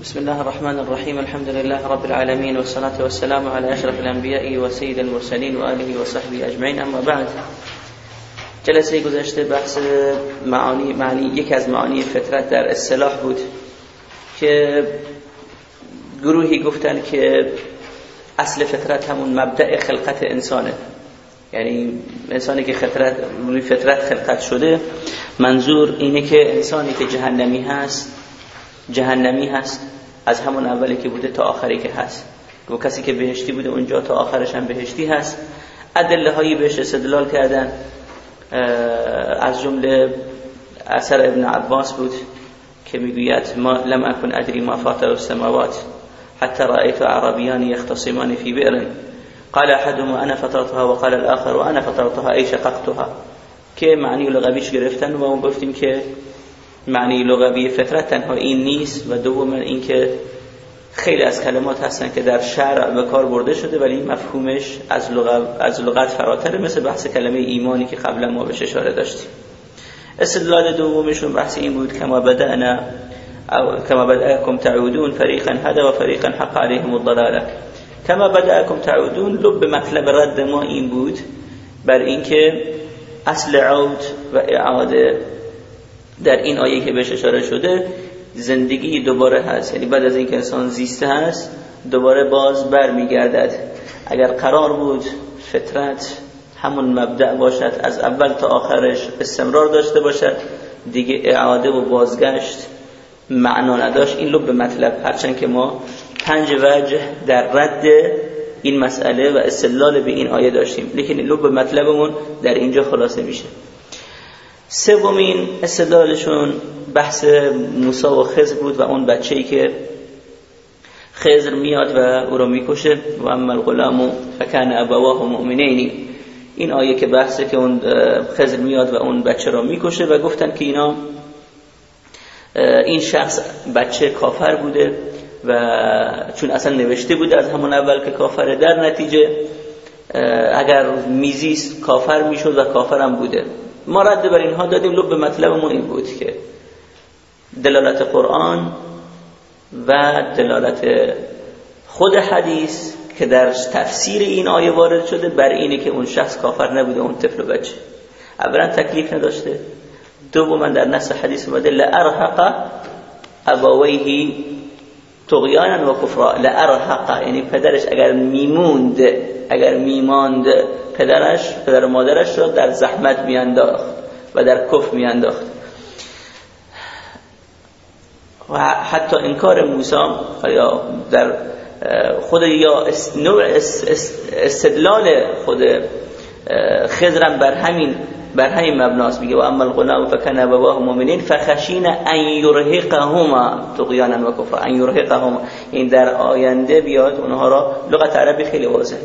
بسم الله الرحمن الرحيم الحمد لله رب العالمين والصلاة والسلام على أشرف الأنبياء وسيد المرسلين وآله وصحبه أجمعين أما بعد جلسه گذشته بحث معانی معنی یک از معانی فطرت در اصطلاح بود که گروهی گفتن که اصل فطرت همون مبدع خلقت انسانه یعنی انسانی که فطرت روی فطرت خلقت شده منظور اینه که انسانی که جهنمی هست جهنمی هست از همون اولی که بوده تا آخری که هست. و کسی که بهشتی بوده اونجا تا آخرش هم بهشتی هست. ادله هایی بهش استدلال کردن از جمله اثر ابن عباس بود که می‌گوید ما لم اكن ادری ما فاطر السماوات حتى رأيت عربيان يختصمان في بئر. قال احدهما انا فطرتها وقال الاخر وانا فطرتها ای شققتها. که معنی لغویش گرفتن و ما گفتیم که معنی لغوی فطرت تنها این نیست و دوم اینکه خیلی از کلمات هستن که در شرع به کار برده شده ولی مفهومش از لغت از لغت فراتره مثل بحث کلمه ایمانی که قبلا ما بهش اشاره داشتیم. استدلال دومشون بحث این بود کما بدأنا او كما بدأكم تعودون فريقا هذا وفريقا حق عليهم الضلاله كما بدأكم تعودون لب مطلب رد ما این بود بر اینکه اصل عود و اعاده در این آیه که بهش اشاره شده زندگی دوباره هست. یعنی بعد از اینکه انسان زیسته هست دوباره باز برمیگردد. اگر قرار بود فطرت همون مبدع باشد از اول تا آخرش استمرار داشته باشد دیگه اعاده و بازگشت معنا نداشت. این لب مطلب هرچند که ما پنج وجه در رد این مسئله و استدلال به این آیه داشتیم. لیکن لب مطلبمون در اینجا خلاصه میشه. سومین استدلالشون بحث موسی و خضر بود و اون بچه‌ای که خضر میاد و او رو می‌کشه. و اما الغلام فکان ابواه مؤمنین این آیه که بحثه که اون خضر میاد و اون بچه رو می‌کشه و گفتن که اینا این شخص بچه کافر بوده و چون اصلا نوشته بوده از همون اول که کافره در نتیجه اگر میزیست کافر می‌شد و کافرم بوده. ما رد بر اینها دادیم لب مطلبمون این بود که دلالت قرآن و دلالت خود حدیث که در تفسیر این آیه وارد شده بر اینه که اون شخص کافر نبوده اون طفل و بچه. اولا تکلیف نداشته. من در نص حدیث اومده لارهق ابویه طغیانا و کفرا. لارهق یعنی پدرش اگر میموند اگر میماند پدرش پدر مادرش را در زحمت میانداخت و در کف میانداخت. و حتی انکار موسی یا در خود یا نوع استدلال خود خضرم بر همین بر همین مبناست. میگه و اما الغلام فکن ابواه مؤمنین فخشین ان یرهقهما. طغیانا و کفر ان یرهقهما. این در آینده بیاد اونها را لغت عربی خیلی واضحه.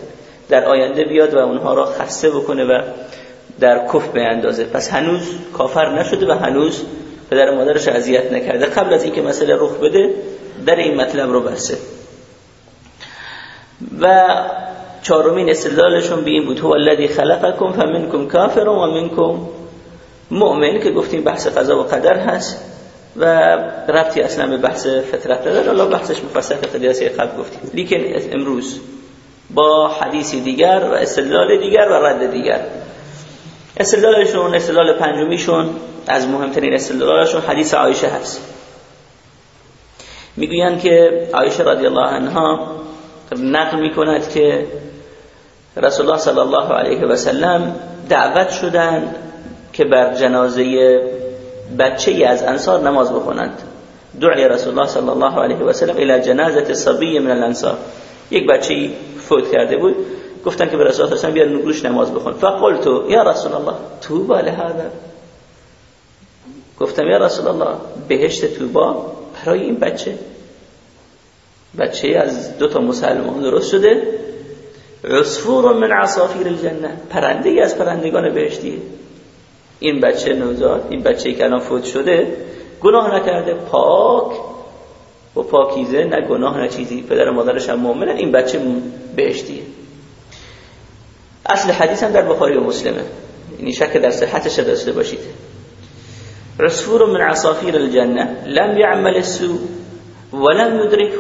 در آینده بیاد و اونها را خسته بکنه و در کف اندازه پس هنوز کافر نشده و هنوز پدر مادرش اذیت نکرده. قبل از اینکه مسئله رخ بده در این مطلب رو بسته و چهارمین استدلالشون به این بود. هو الذی خلقکم فمنکم کافر و منکم مؤمن که گفتیم بحث قضا و قدر هست و ربطی اصلا به بحث فطرت نداره. الله بحثش مفصل که جلسه قبل گفتیم. لیکن امروز با حدیثی دیگر و استدلال دیگر و رد دیگر. استدلالشون استدلال پنجمیشون از مهمترین استدلالشون حدیث عایشه هست. می‌گویند که عایشه رضی الله عنها نقل می‌کند که رسول الله صلی الله علیه و سلم دعوت شدند که بر جنازه بچه ای از انصار نماز بخونند دعای رسول الله صلی الله علیه و سلم الى جنازه صبی من الانصار یک بچه فوت کرده بود گفتن که به رسول الله بیا روش نماز بخون فقلت یا رسول الله توبا لهذا گفتم یا رسول الله بهشت توبا برای این بچه بچه از دو تا مسلمان درست شده عصفور من عصافیر الجنه. پرنده از پرندگان بهشتیه این بچه نوزاد این بچه که الان فوت شده گناه نکرده. پاک. و پاکیزه نه گناه نه چیزی. پدر و مادرش هم مؤمنن این بچه بهشتیه. اصل حدیث هم در بخاری و مسلمه. یعنی شک در صحتش داشته باشید. رسفور من عصافیر الجنه. لم يعمل السوء ولم یدرکه.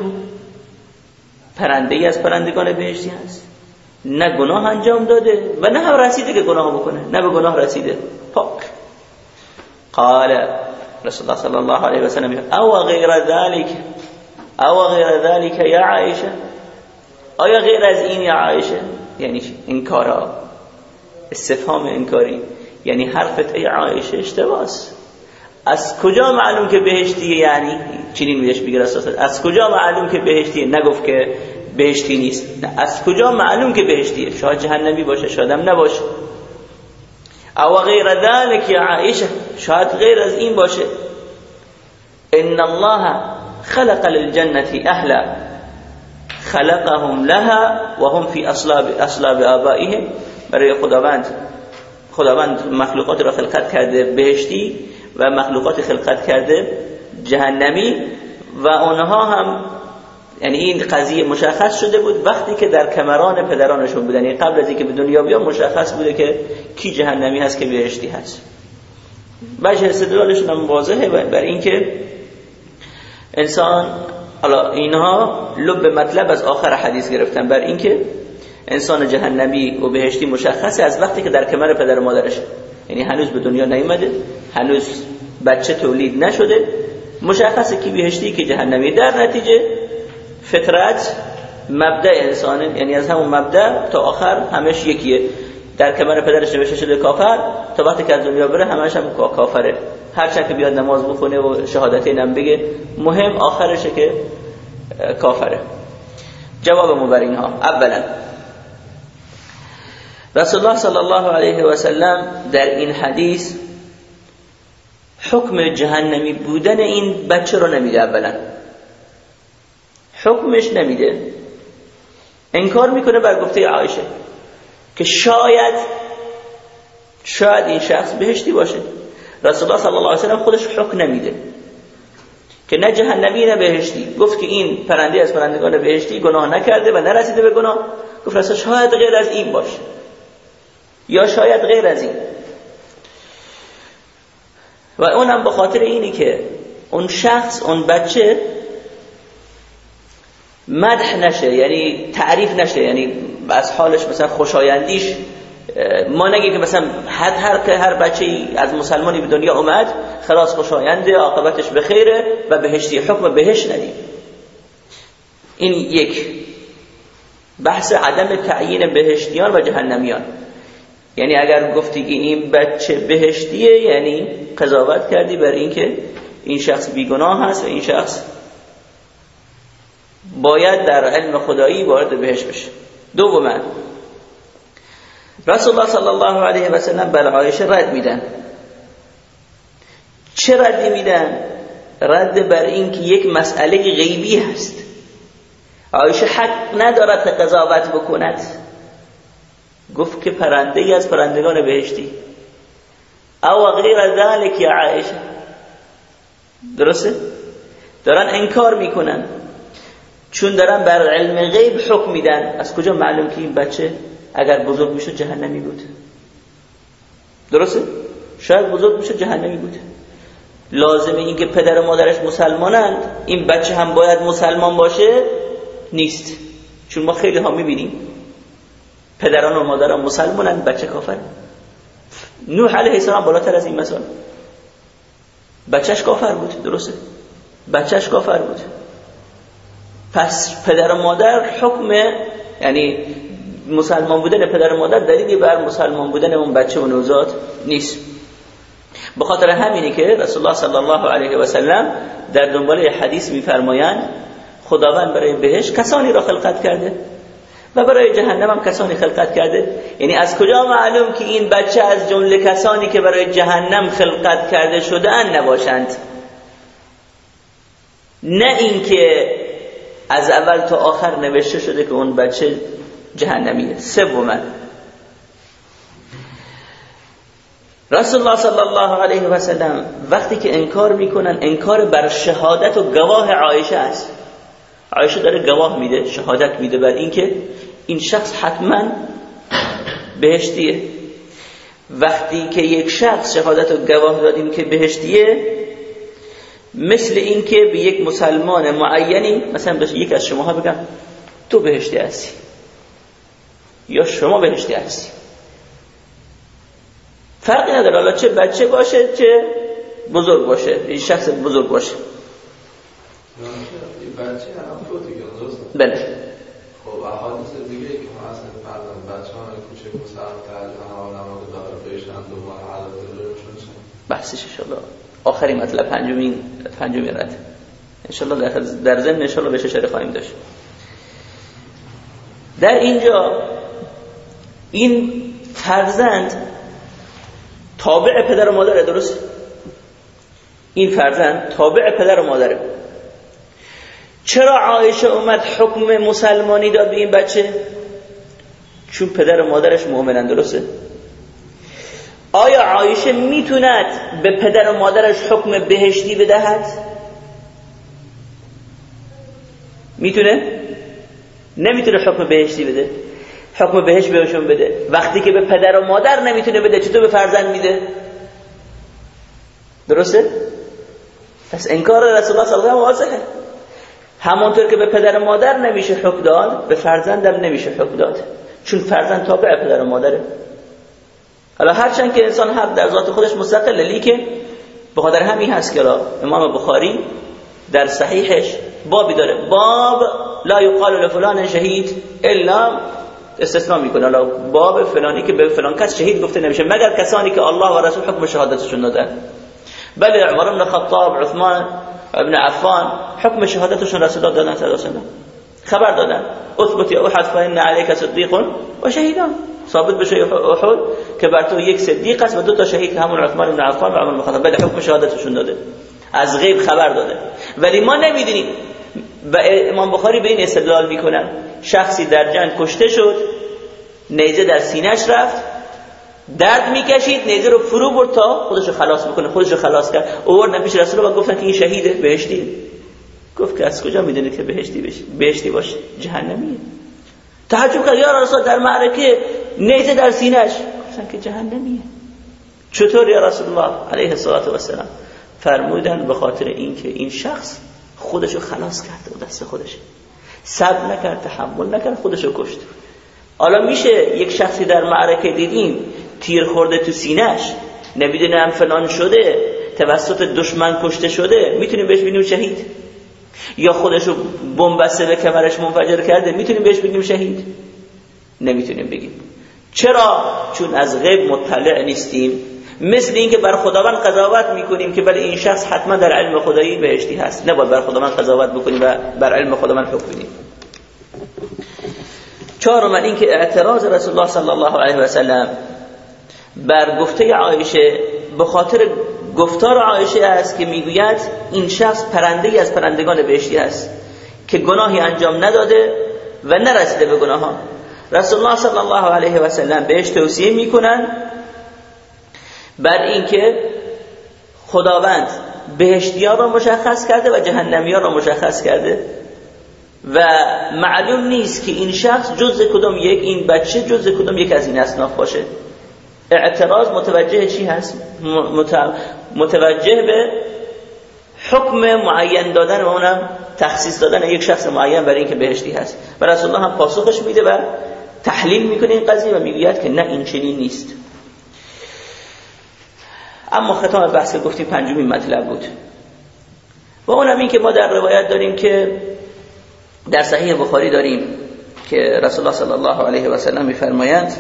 پرنده ای از پرندگان بهشتی هست. نه گناه انجام داده و نه هم رسیده که گناه بکنه. نه به گناه رسیده. پاک. قال رسول الله صلی الله علیه و سلم او غیر ذلك او غیر ذلك یا عائشه آیا غیر از این یا عائشه یعنی انکارا استفهام انکاری یعنی حرفت ای عائشه اشتباس. از کجا معلوم که بهشتیه؟ یعنی چنین میدش بگیر از کجا معلوم که بهشتیه؟ نگفت که بهشتی نیست. نه از کجا معلوم که بهشتیه؟ شاید جهنمی باشه شاید نباشه. او غیر ذلك یا عائشه؟ شاید غیر از این باشه. ان الله خلق للجنة اهلا خلقهم لها وهم في اصلاب اصلاب آبائهم. برای خداوند خداوند مخلوقات را خلقت کرده بهشتی و مخلوقات خلقت کرده جهنمی و آنها هم یعنی این قضیه مشخص شده بود وقتی که در کمران پدرانشون بودن. یعنی قبل از اینکه به دنیا بیان مشخص بوده که کی جهنمی هست که بهشتی هست. وجه استدلالشون هم واضحه بر اینکه انسان حالا اینها لب مطلب از آخر حدیث گرفتن. بر اینکه انسان جهنمی و بهشتی مشخصه از وقتی که در کمر پدر مادرش یعنی هنوز به دنیا نیومده هنوز بچه تولید نشده مشخصه کی بهشتی که جهنمی در نتیجه فطرت مبدع انسانه یعنی از همون مبدع تا آخر همش یکیه. در کمر پدرش نوشته شده کافر تا وقتی که از دنیا بره همش هم کافره. هر که بیاد نماز بخونه و شهادت اینم بگه مهم آخرشه که کافره. جواب بر اینها. اولا رسول الله صلی الله علیه و سلم در این حدیث حکم جهنمی بودن این بچه رو نمیده اولا. حکمش نمیده. انکار می‌کنه بر گفته عایشه که شاید شاید این شخص بهشتی باشه. رسول الله صلی الله علیه وسلم خودش حکم نمیده. که نه جهنمی نه بهشتی. گفت که این پرنده از پرندگان بهشتی گناه نکرده و نرسیده به گناه. گفت رسول شاید غیر از این باشه. یا شاید غیر از این. و اونم به خاطر اینی که اون شخص اون بچه مدح نشه یعنی تعریف نشه یعنی از حالش مثلا خوشایندیش ما نگیم که مثلا هر هر هر بچه از مسلمانی به دنیا اومد خلاص خوشاینده عاقبتش به خیره و بهشتی حکم بهش ندیم. این یک بحث عدم تعیین بهشتیان و جهنمیان. یعنی اگر گفتی که این بچه بهشتیه یعنی قضاوت کردی بر اینکه این شخص بیگناه هست و این شخص باید در علم خدایی وارد بهش بشه. دوما رسول الله صلی الله علیه و سلم بر عایشه رد میدن. چه ردی میدن؟ رد بر اینکه یک مسئله غیبی هست. عایشه حق ندارد قضاوت بکند. گفت که پرنده ای از پرندگان بهشتی. او غیر ذلك یا عایشه. درسته؟ دارن انکار می‌کنن. چون دارن بر علم غیب حکم میدن. از کجا معلوم که این بچه اگر بزرگ میشه جهنمی بود؟ درسته؟ شاید بزرگ میشه جهنمی بود. لازمه این که پدر و مادرش مسلمانند. این بچه هم باید مسلمان باشه؟ نیست. چون ما خیلی ها می‌بینیم پدران و مادران مسلمانند بچه کافر. نوح علیه السلام بالاتر از این مثال. بچهش کافر بود درسته؟ بچهش کافر بود. پس پدر و مادر حکم یعنی مسلمان بودن پدر و مادر دلیلی بر مسلمان بودن اون بچه و نوزاد نیست. به خاطر همینی که رسول الله صلی الله علیه و سلم در دنبال حدیث میفرمایند خداوند برای بهش کسانی را خلقت کرده و برای جهنم هم کسانی خلقت کرده. یعنی از کجا معلوم که این بچه از جمله کسانی که برای جهنم خلقت کرده شده ان نباشند؟ نه اینکه از اول تا آخر نوشته شده که اون بچه جهنمیه. سوما رسول الله صلی الله علیه و سلم وقتی که انکار می‌کنن انکار بر شهادت و گواه عایشه است. عایشه داره گواه میده شهادت میده بر اینکه این شخص حتما بهشتیه. وقتی که یک شخص شهادت و گواه دادیم که بهشتیه مثل اینکه به یک مسلمان معینی مثلا به یک از شماها بگم تو بهشتی هستی. یا شما بهشتی هستی. فرقی نداره. حالا چه بچه باشه چه بزرگ باشه. این شخص بزرگ باشه. بچه بله. خب احادیث دیگه که ما اصلا فرزند بچه ها کوچه مسلم ترجمه ها نماز داره بهشن دوباره علاقه دارشون بحثش انشالله آخری مطلب پنجمین پنجمین رد. انشالله در در ضمن انشالله بهش اشاره خواهیم داشت. در اینجا این فرزند تابع پدر و مادره درست؟ این فرزند تابع پدر و مادره. چرا عایشه اومد حکم مسلمانی داد به این بچه؟ چون پدر و مادرش مؤمنن درسته؟ آیا عایشه می‌توند به پدر و مادرش حکم بهشتی بدهد؟ می‌تونه؟ نمی‌تونه حکم بهشتی بده. حکم بهش بهشون بده. وقتی که به پدر و مادر نمی‌تونه بده چطور به فرزند میده؟ درسته؟ پس انکار رسول الله صلی الله علیه واضحه همونطور که به پدر و مادر نمیشه حکم داد به فرزندم نمیشه حکم داد. چون فرزند تابع پدر و مادره. حالا هرچند که انسان حق در ذات خودش مستقله لیکن به خاطر همین هست که امام بخاری در صحیحش بابی داره. باب لا یقال لفلان شهید الا استثناء می‌کنه. حالا باب فلانی که به فلان کس شهید گفته نمیشه مگر کسانی که الله و رسول حکم شهادتشون دادن. بله عمر بن خطاب عثمان ابن عفان حکم شهادتشون رسول دادن صلی الله خبر دادن. اثبت یا احد فان علیک صدیق و شهیدان. ثابت بشه احد که بر تو یک صدیق است و دو تا شهید همون عثمان بن عفان و عمر بن خطاب. بله حکم شهادتشون داده. از غیب خبر داده. ولی ما نمی‌دونیم. و امام بخاری به این استدلال می‌کنن. شخصی در جنگ کشته شد نیزه در سینهش رفت درد می‌کشید نیزه رو فرو برد تا خودشو خلاص می‌کنه خودشو خلاص کرد. اوورد پیش رسول و گفتن که این شهیده بهشتی. گفت که از کجا می‌دونید که بهشتی بشه بهشتی باشه جهنمیه. تعجب کرد یا رسول در معرکه نیزه در سینهش گفتن که جهنمیه. چطور یا رسول الله؟ علیه الصلاه و السلام فرمودن به خاطر اینکه این شخص خودشو خلاص کرده و دست خودش. صبر نکرد تحمل نکرد خودشو کشت. حالا میشه یک شخصی در معرکه دیدیم تیر خورده تو سینهش نمی‌دونم فلان شده توسط دشمن کشته شده. می‌تونیم بهش بگیم شهید. یا خودشو بمب به کمرش منفجر کرده می‌تونیم بهش بگیم شهید؟ نمی‌تونیم بگیم. چرا؟ چون از غیب مطلع نیستیم. مثل اینکه بر خداوند قضاوت می‌کنیم که بله این شخص حتما در علم خدایی بهشتی هست. نباید بر خداوند قضاوت بکنیم و بر علم خداوند حکم بدیم چهارم اینکه اعتراض رسول الله صلی الله علیه و سلم بر گفته عایشه به خاطر گفتار عایشه است که می‌گوید این شخص پرنده از پرندگان بهشتی است که گناهی انجام نداده و نرسیده به گناه ها رسول الله صلی الله علیه و سلم بهش توصیه می‌کنن بر اینکه خداوند بهشتیان را مشخص کرده و جهنمیان را مشخص کرده و معلوم نیست که این شخص جز کدام یک این بچه جز کدام یک از این اصناف باشه. اعتراض متوجه چی هست؟ متوجه به حکم معین دادن و اونم تخصیص دادن یک شخص معین برای اینکه بهشتی هست. و رسول الله هم پاسخش میده و تحلیل می‌کنه این قضیه و می‌گوید که نه این چنین نیست. اما ختام بحث گفتیم پنجمین مطلب بود. و اونم این که ما در روایت داریم که در صحیح بخاری داریم که رسول الله صلی الله علیه و سلم میفرمایند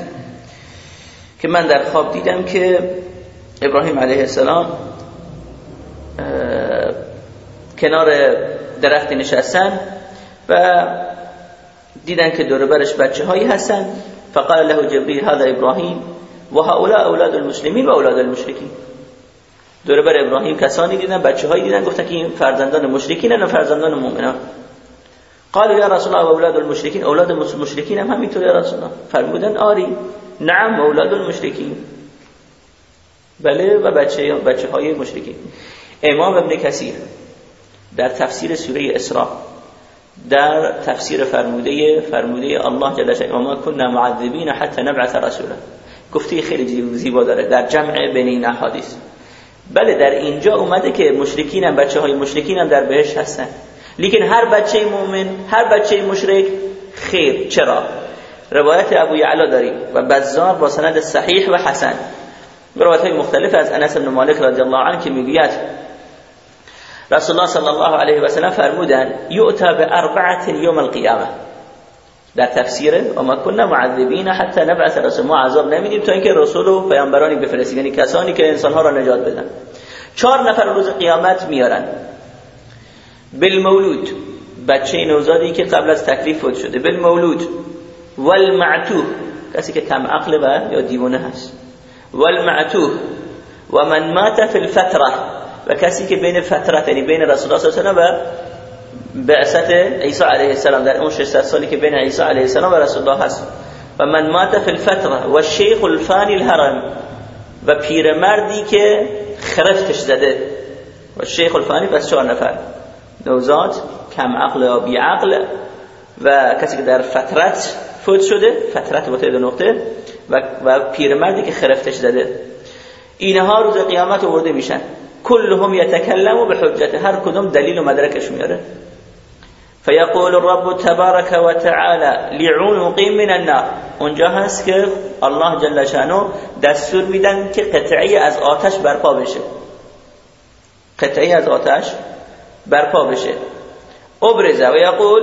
که من در خواب دیدم که ابراهیم علیه السلام کنار درختی نشستن و دیدن که دور برش بچه هایی هستن. فقال له جبریل هذا ابراهیم. و هؤلاء اولاد المسلمین و اولاد المشرکین. دور بر ابراهیم کسانی دیدن بچه هایی دیدن گفتن که این فرزندان مشرکین نه فرزندان مؤمنان. قال یا رسول الله اولاد المشرکین. اولاد المشرکین هم همینطور یا رسول الله. فرمودن آری. نعم اولاد المشرکین. بله و بچه بچه های مشرکین. امام ابن کثیر در تفسیر سوره اسراء در تفسیر فرموده فرموده الله جل جلاله ما كنا معذبین حتی نبعث رسولا. گفته خیلی زیبا داره در جمع بین این احادیث بله در اینجا اومده که مشرکین هم بچه های مشرکین هم در بهش هستن. لیکن هر بچه مؤمن هر بچه مشرک خیر. چرا؟ روایت ابو یعلا داریم و بزار با سند صحیح و حسن. روایت های مختلف از انس بن مالک رضی الله عنه که می‌گوید رسول الله صلی الله علیه و سلم فرمودن یؤتا به اربعه یوم القیامه در تفسیر و ما کننا معذبین حتی نبعث رسول. ما عذاب نمیدیم تا اینکه رسول و پیامبرانی بفرستیم یعنی کسانی که انسان ها را نجات بدن. چهار نفر روز قیامت میارن بالمولود. بچه نوزادی که قبل از تکلیف فوت شده. بالمولود. والمعتوه. کسی که کم عقل و یا دیوانه هست. والمعتوه. و من مات فی الفتره و کسی که بین فترت یعنی بین رسول الله صلی الله علیه و بعثت عیسی علیه السلام. در اون 600 سالی که بین عیسی علیه السلام و رسول الله هست. و من مات فی الفتره و الشیخ الفانی الهرم و پیرمردی که خرفتش زده. و شیخ الفانی بس چهار نفر. نوزاد کم عقل و بی عقل و کسی که در فترت فوت شده فترت با دو نقطه و, و پیرمردی که خرفتش زده. اینها روز قیامت آورده میشن. كلهم يتكلموا بحجته هر کدوم دلیل و مدرکش میاره. فيقول الرب تبارك وتعالى لعنق من النار. اونجا هست که الله جل شانو دستور میدن که قطعی از آتش برپا بشه. قطعی از آتش برپا بشه. ابرزه و یقول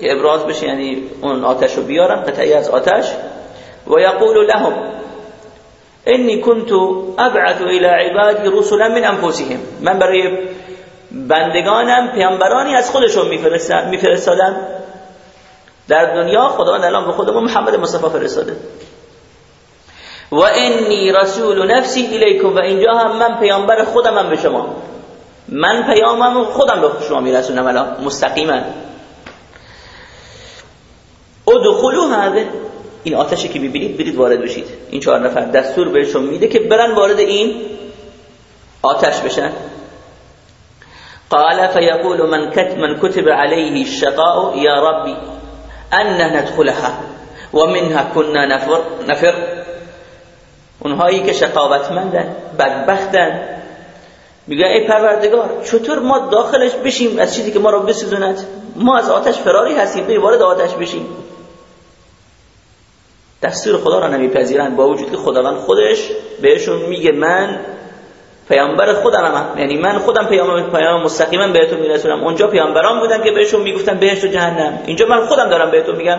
که ابراز بشه یعنی اون آتش رو بیارن قطعی از آتش. و یقول لهم انی كنت ابعث الى عبادی رسلا من انفسهم. من برای بندگانم پیامبرانی از خودشون میفرستادم. در دنیا خداوند الان به خودمون محمد مصطفی فرستاده. و انی رسول نفسی الیکم و اینجا هم من پیامبر خودم هم به شما. من پیامم خودم به شما میرسونم الان مستقیما. ادخلوا هذا این آتشی که می‌بینید برید وارد بشید. این چهار نفر دستور بهشون میده که برن وارد این آتش بشن. قال فيقول من كتب من كتب عليه الشقاء يا ربي ان ندخلها ومنها كنا نفر نفر. اونهایی که شقاوتمندن بدبختن میگه ای پروردگار چطور ما داخلش بشیم؟ از چیزی که ما رو بسوزوند؟ ما از آتش فراری هستیم بریم وارد آتش بشیم. دستور خدا را نمیپذیرند. با وجود که خداوند خودش بهشون میگه من پیامبر خودم هم. یعنی من خودم پیام پیام مستقیما بهتون میرسونم. اونجا پیامبران بودن که بهشون می‌گفتن بهشت و جهنم. اینجا من خودم دارم بهتون میگم.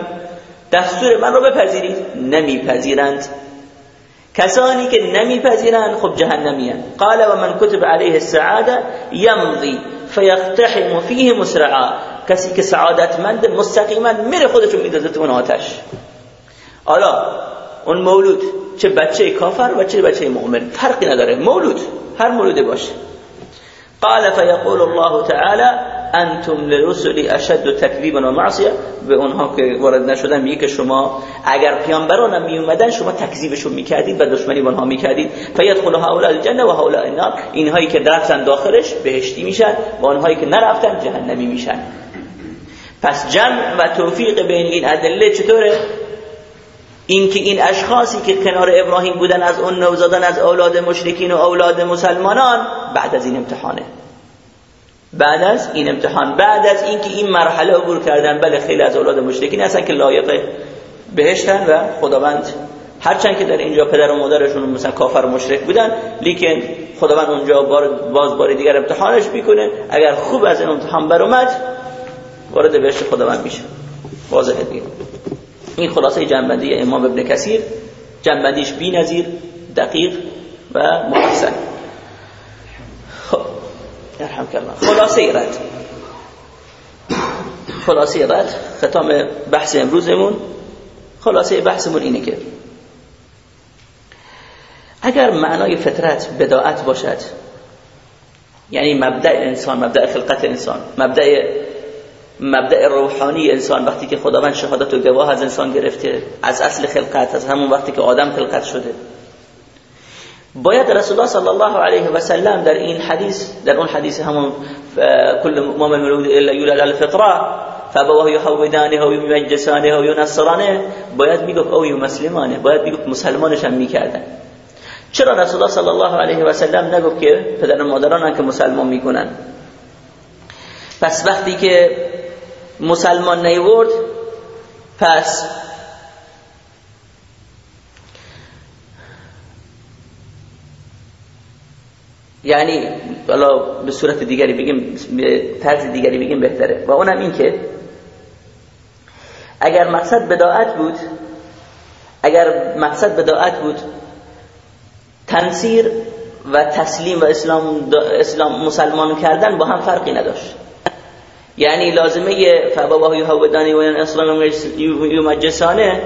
دستور من رو بپذیرید. نمیپذیرند. کسانی که نمیپذیرند خب جهنمیان قال و من کتب علیه السعاده یمضی فیقتحم فیه مسرعا. کسی که سعادتمند مستقیما میره خودشون میدازه تو اون آتش. حالا اون مولود چه بچه کافر و چه بچه مؤمن؟ فرقی نداره. مولود هر مولود باشه. قال فيقول الله تعالى انتم لرسل اشد تكذيبا و معصیه. به اونها که وارد نشدن میگه که شما اگر پیامبران هم اومدن شما تکذیبشون می‌کردید و دشمنی با اونها می‌کردید. فیدخل هؤلاء الجنه و هؤلاء النار. اینهایی که رفتن داخلش بهشتی میشن و اونهایی که نرفتن جهنمی میشن. پس جمع و توفیق بین این ادله چطوره؟ اینکه این اشخاصی که کنار ابراهیم بودن از اون نوزادان از اولاد مشرکین و اولاد مسلمانان بعد از این امتحانه. بعد از این امتحان بعد از اینکه این مرحله عبور کردن بله خیلی از اولاد مشرکین هستن که لایق بهشتن و خداوند هرچند که در اینجا پدر و مادرشون مثلا کافر و مشرک بودن لیکن خداوند اونجا بار باز بار دیگر امتحانش می‌کنه. اگر خوب از این امتحان بر اومد وارد بهشت خداوند میشه. واضحه دیگه این. خلاصه جنبندی امام ابن کثیر. جنبندیش بی نظیر دقیق و محسن ارحم کردم خلاصه رد. خلاصه رد. ختام بحث امروزمون. خلاصه بحثمون اینه که اگر معنای فطرت بداعت باشد یعنی مبدع انسان مبدع خلقت انسان مبدع مبدع روحانی انسان وقتی که خداوند شهادت و گواه از انسان گرفته از اصل خلقت از همون وقتی که آدم خلقت شده باید رسول الله صلی الله علیه و سلم در این حدیث در اون حدیث همون کل مؤمن مولود الا یولد على الفطره فابواه یحودانه و یمجسانه و ینصرانه باید می‌گفت او مسلمانه باید می‌گفت مسلمانش هم می‌کردن. چرا رسول الله صلی الله علیه و سلم نگفت که پدر و مادران که مسلمان می‌کنن؟ پس وقتی که مسلمان نیورد پس یعنی حالا به صورت دیگری بگیم به طرز دیگری بگیم بهتره. و اونم این که اگر مقصد بداعت بود اگر مقصد بداعت بود تنصیر و تسلیم و اسلام, اسلام مسلمان کردن با هم فرقی نداشت. یعنی لازمه فباباه یهودانی و اسلام یمجسانه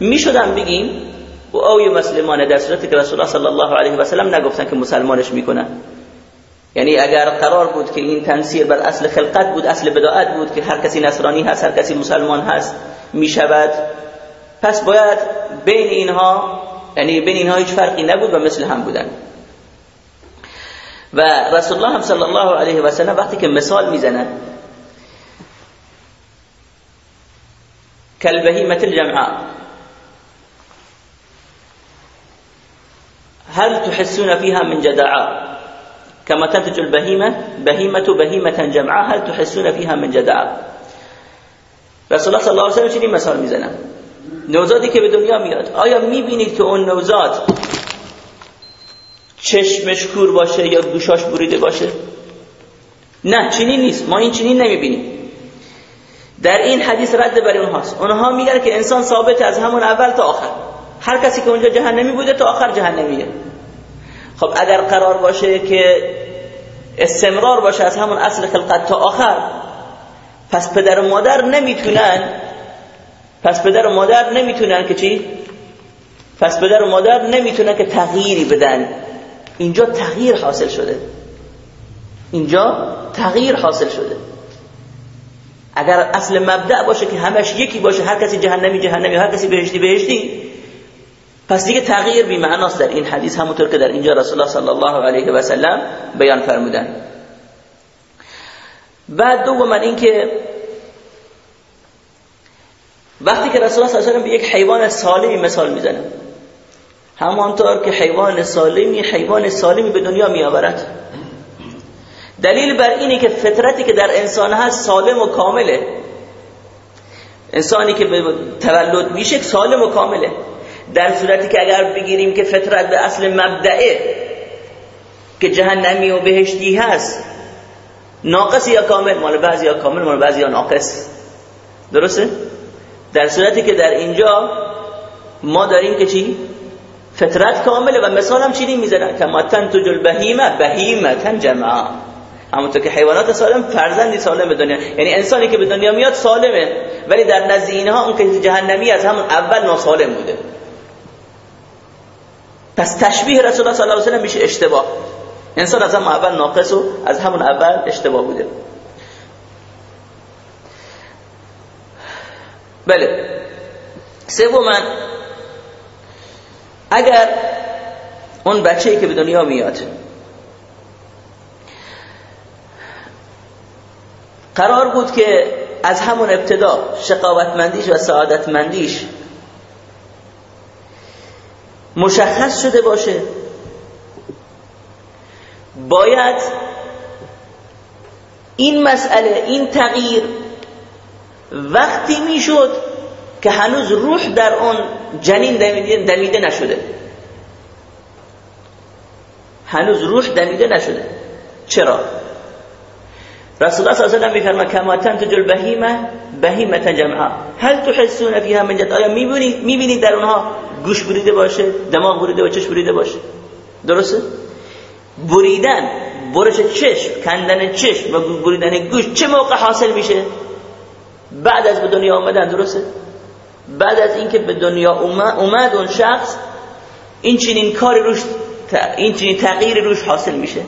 می‌شدن بگیم و او مسلمانه در صورتی که رسول الله صلی الله علیه و سلم نگفتن که مسلمانش می‌کنن. یعنی اگر قرار بود که این تنصیر بر اصل خلقت بود اصل بداعت بود که هر کسی نصرانی هست هر کسی مسلمان هست می‌شود پس باید بین اینها یعنی بین اینها هیچ فرقی نبود و مثل هم بودن. و رسول الله هم صلی الله علیه و سلم وقتی که مثال می‌زنن كالبهيمة الجمعاء هل تحسون فيها من جدعاء كما تنتج البهيمة بهيمة بهيمة جمعاء هل تحسون فيها من جدعاء رسول الله صلی الله علیه و سلم مثال می‌زنن نوزادی که به دنیا میاد آیا می‌بینید که اون نوزاد چشمش کور باشه یا گوشاش بریده باشه؟ نه چنین نیست. ما این چنین نمی‌بینیم. در این حدیث رد بر اونهاست. اونها میگن که انسان ثابت از همون اول تا آخر. هر کسی که اونجا جهنمی بوده تا آخر جهنمیه. خب اگر قرار باشه که استمرار باشه از همون اصل خلقت تا آخر پس پدر و مادر نمی‌تونن پس پدر و مادر نمی‌تونن که چی؟ پس پدر و مادر نمی‌تونن که تغییری بدن. اینجا تغییر حاصل شده. اینجا تغییر حاصل شده. اگر اصل مبدع باشه که همش یکی باشه هر کسی جهنمی جهنمی هر کسی بهشتی بهشتی پس دیگه تغییر بی معناست در این حدیث همونطور که در اینجا رسول الله صلی الله علیه و سلم بیان فرمودن. بعد این که وقتی که رسول الله صلی الله علیه و به یک حیوان سالمی مثال می‌زنه همانطور که حیوان سالمی حیوان سالمی به دنیا میآورد. دلیل بر اینه که فطرتی که در انسان هست سالم و کامله. انسانی که به تولد میشه سالم و کامله. در صورتی که اگر بگیریم که فطرت به اصل مبدعه که جهنمی و بهشتی هست ناقص یا کامل؟ مال بعضی یا کامل مال بعضی یا ناقص. درسته؟ در صورتی که در اینجا ما داریم که چی؟ فطرت کامله و مثال هم چی می‌زنن کما تنتج البهیمه بهیمه جمعا. همونطور که حیوانات سالم فرزندی سالم به دنیا. یعنی انسانی که به دنیا میاد سالمه. ولی در نزد اینها اون که جهنمی از همون اول ناسالم بوده. پس تشبیه رسول الله صلی الله علیه و سلم میشه اشتباه. انسان از همون اول ناقص و از همون اول اشتباه بوده. بله. سوما اگر اون بچه‌ای که به دنیا میاد قرار بود که از همون ابتدا شقاوتمندیش و سعادتمندیش مشخص شده باشه. باید این مسئله این تغییر وقتی می‌شد که هنوز روح در اون جنین دمیده نشده. هنوز روح دمیده نشده. چرا؟ رسول الله صلی الله علیه و کما تنتج البهیمه بهیمه جمعا هل تحسون فيها من جد؟ آیا می‌بینید در اونها گوش بریده باشه دماغ بریده و چشم بریده باشه. درسته؟ بریدن برش چشم کندن چشم و بریدن گوش چه موقع حاصل میشه؟ بعد از به دنیا آمدن درسته؟ بعد از اینکه به دنیا اومد اون شخص این چنین کاری روش این چنین تغییر روش حاصل میشه.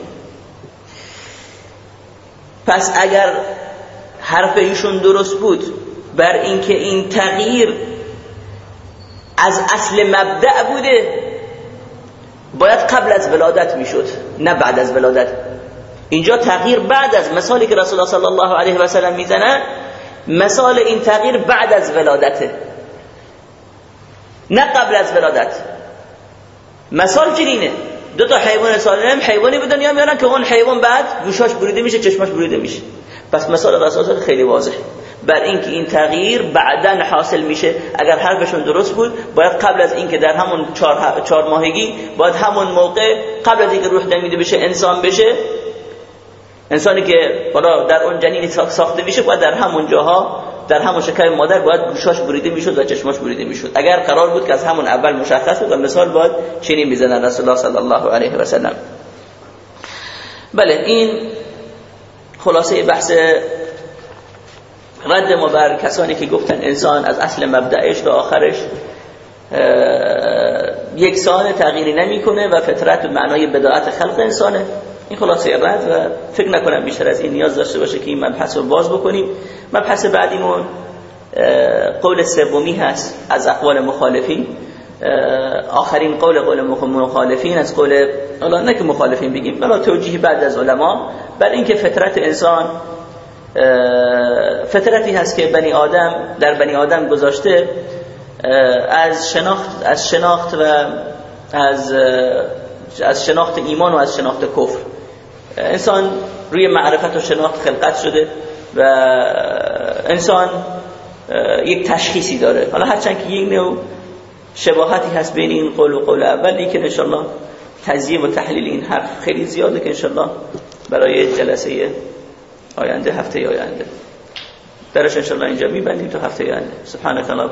پس اگر حرف ایشون درست بود بر اینکه این تغییر از اصل مبدع بوده. باید قبل از ولادت می‌شد نه بعد از ولادت. اینجا تغییر بعد از مثالی که رسول الله صلی الله علیه و سلم می‌زنن مثال این تغییر بعد از ولادته. نه قبل از ولادت. مثال چنینه. دو تا حیوان سالم حیوانی به دنیا میارن که اون حیوان بعد گوشاش بریده میشه چشماش بریده میشه. پس مثال رسول خیلی واضحه. بر اینکه این تغییر بعدا حاصل میشه. اگر حرفشون درست بود باید قبل از اینکه در همون چهار, چهار ماهگی باید همون موقع قبل از اینکه روح دمیده بشه انسان بشه. انسانی که حالا در اون جنین ساخته میشه باید در همون جاها در همون شکر مادر باید گوشاش بریده می‌شد و چشماش بریده می‌شد. اگر قرار بود که از همون اول مشخص بود و مثال باید چنین می‌زنن رسول الله صلی الله علیه و سلم. بله این خلاصه بحث رد ما بر کسانی که گفتن انسان از اصل مبدعش تا آخرش یکسان تغییری نمی‌کنه و فطرت به معنای بداعت خلق انسانه. این خلاصه رد و فکر نکنم بیشتر از این نیاز داشته باشه که این مبحث رو باز بکنیم. مبحث بعدیمون قول سومی هست از اقوال مخالفین. آخرین قول قول مخالفین از قول الان نه که مخالفین بگیم بلا توجیه بعد از علما. بل اینکه فطرت انسان فطرتی هست که بنی آدم در بنی آدم گذاشته از شناخت از شناخت و از از شناخت ایمان و از شناخت کفر. انسان روی معرفت و شناخت خلقت شده و انسان یک تشخیصی داره. حالا هرچند که یک نوع شباهتی هست بین این قول و قول اولی که انشالله تزیه و تحلیل این حرف خیلی زیاده که انشالله برای جلسه آینده هفته آینده. درش انشالله اینجا میبندیم تا هفته آینده. سبحانك الله